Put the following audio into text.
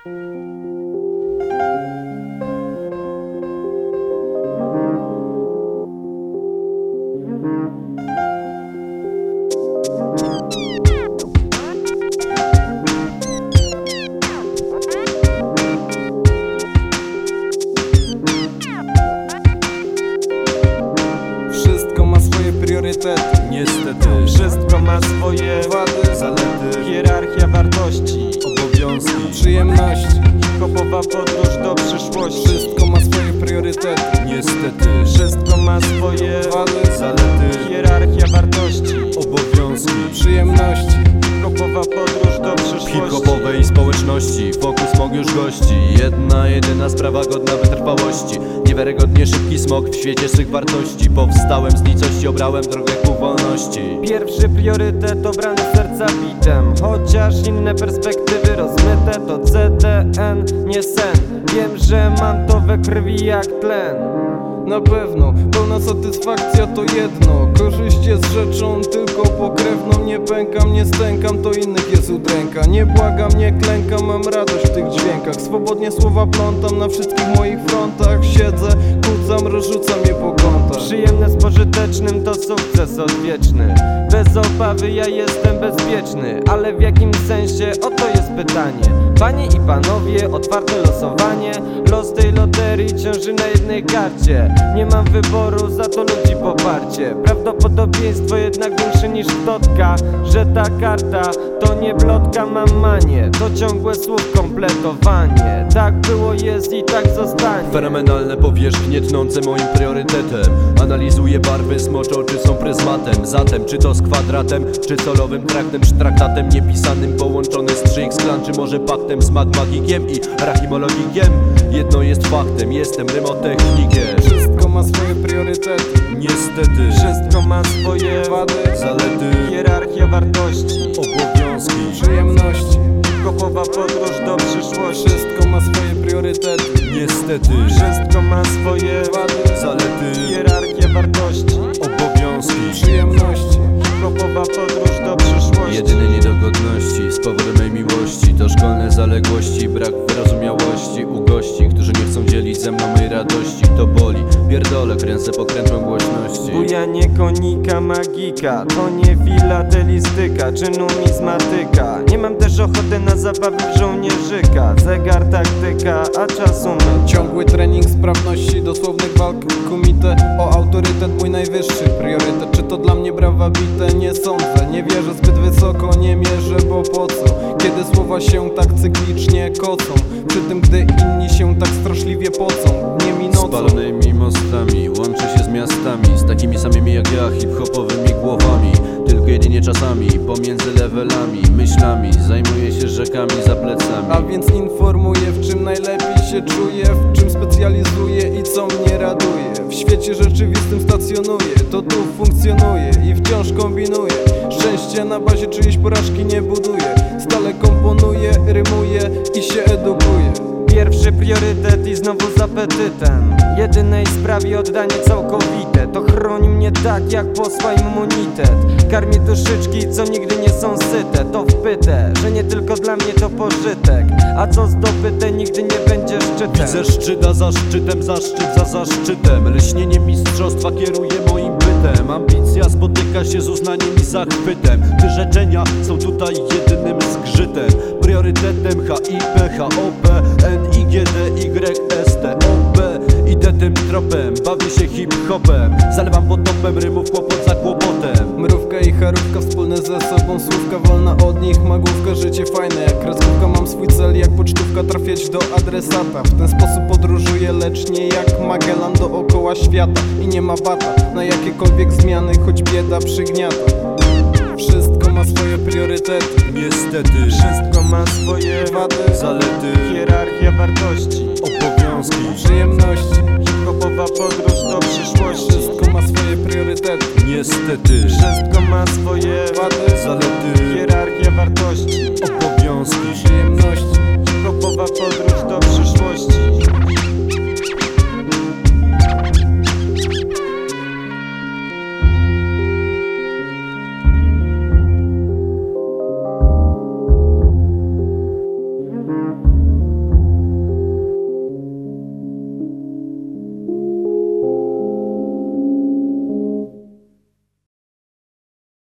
Wszystko Niestety Wszystko ma swoje Wady, zalety, hierarchia wartości obowiązki przyjemności Hip-hopowa podróż do przyszłości. Wszystko ma swoje priorytety. Niestety Wszystko ma swoje Wady, zalety, hierarchia wartości obowiązki przyjemności Hip-hopowa podróż do przyszłości. Hip-hopowej społeczności Fokus smog już gości. Jedna, jedyna sprawa godna wytrwałości. Niewiarygodnie szybki smok w świecie swych wartości. Powstałem z nicości, obrałem drogę ku wolności Pierwszy priorytet obrany serca bitem. Chociaż inne perspektywy rozmyte to CDN, nie sen. Wiem, że mam to we krwi jak tlen Na pewno, pełna satysfakcja to jedno. Korzyść jest rzeczą tylko pokrewną. Nie pękam, nie stękam, to innych jest udręka. Nie błagam, nie klękam, mam radość w tych dźwiękach. Swobodnie słowa plątam na wszystkich moich frontach. Siedzę, kucam, rozrzucam je po kątach. Przyjemne z pożytecznym to sukces odwieczny. Bez obawy ja jestem bezpieczny. Ale w jakim sensie? Oto jest pytanie. Panie i panowie, otwarte losowanie. Los tej loterii ciąży na jednej karcie Nie mam wyboru, za to ludzi poparcie. Prawdopodobieństwo jednak większe niż plotka Że ta karta to nie plotka, mam manię. To ciągłe słów kompletowanie. Tak było, jest i tak zostanie. Fenomenalne powierzchnie tnące moim priorytetem. Analizuję barwy, smocze oczy są pryzmatem. Zatem czy to z kwadratem, czy celowym traktem Czy traktatem niepisanym połączony z 3x klan Czy może paktem z magmagikiem i rachimologikiem. Jedno jest faktem, jestem rymotechnikiem ma swoje priorytety. Niestety, Wszystko ma swoje Wady, zalety, Hierarchia wartości obowiązki. przyjemności. Kopowa podróż do przyszłości. Wszystko ma swoje priorytety. Niestety, Wszystko ma swoje Wady, zalety, Hierarchia wartości. Obowiązki. Przyjemności. Kopowa podróż do przyszłości. Jedyne niedogodności z powodu mej miłości To szkolne zaległości, brak wyrozumiałości U gości, którzy nie chcą dzielić ze mną mej radości. To boli, pierdolę, kręcę pokrętłem głośności. Bujanie konika magika To nie filatelistyka czy numizmatyka Nie mam też ochoty na zabawy w żołnierzyka. Zegar taktyka, a czasu my Ciągły trening sprawności, dosłownych walk kumite O autorytet mój najwyższy. Priorytet Czy to dla mnie brawa bite? Nie sądzę Nie wierzę zbyt wysoko, nie mierzę, bo po co? Kiedy słowa się tak cyklicznie kocą? Przy tym gdy inni się tak mostami, łączy się z miastami Z takimi samymi jak ja, hip-hopowymi głowami Tylko jedynie czasami, pomiędzy levelami Myślami, zajmuję się rzekami za plecami. A więc informuję w czym najlepiej się czuję W czym specjalizuję i co mnie raduje. W świecie rzeczywistym stacjonuję, to tu funkcjonuje I wciąż kombinuję. Szczęście na bazie czyjejś porażki nie buduję Stale komponuję, rymuję i się edukuję Pierwszy priorytet i znowu z apetytem. Jedynej sprawie oddanie całkowite To chroni mnie tak jak posła immunitet Karmi duszyczki co nigdy nie są syte To wpytę, że nie tylko dla mnie to pożytek. A co zdobyte nigdy nie będzie szczytem. Widzę szczyta za szczytem, zaszczyt za zaszczytem. Lśnienie mistrzostwa kieruje moim bytem Ambicja spotyka się z uznaniem i zachwytem. Wyrzeczenia są tutaj jedynym zgrzytem Priorytetem HIP, HOP, NIGD, Słówka wolna od nich, magówka, życie fajne. Jak kreskówka mam swój cel, jak pocztówka trafiać do adresata. W ten sposób podróżuję, lecz nie jak Magellan dookoła świata. I nie ma bata na jakiekolwiek zmiany, choć bieda przygniata. Wszystko ma swoje priorytety. Niestety, Wszystko ma swoje Wady, zalety, Hierarchia wartości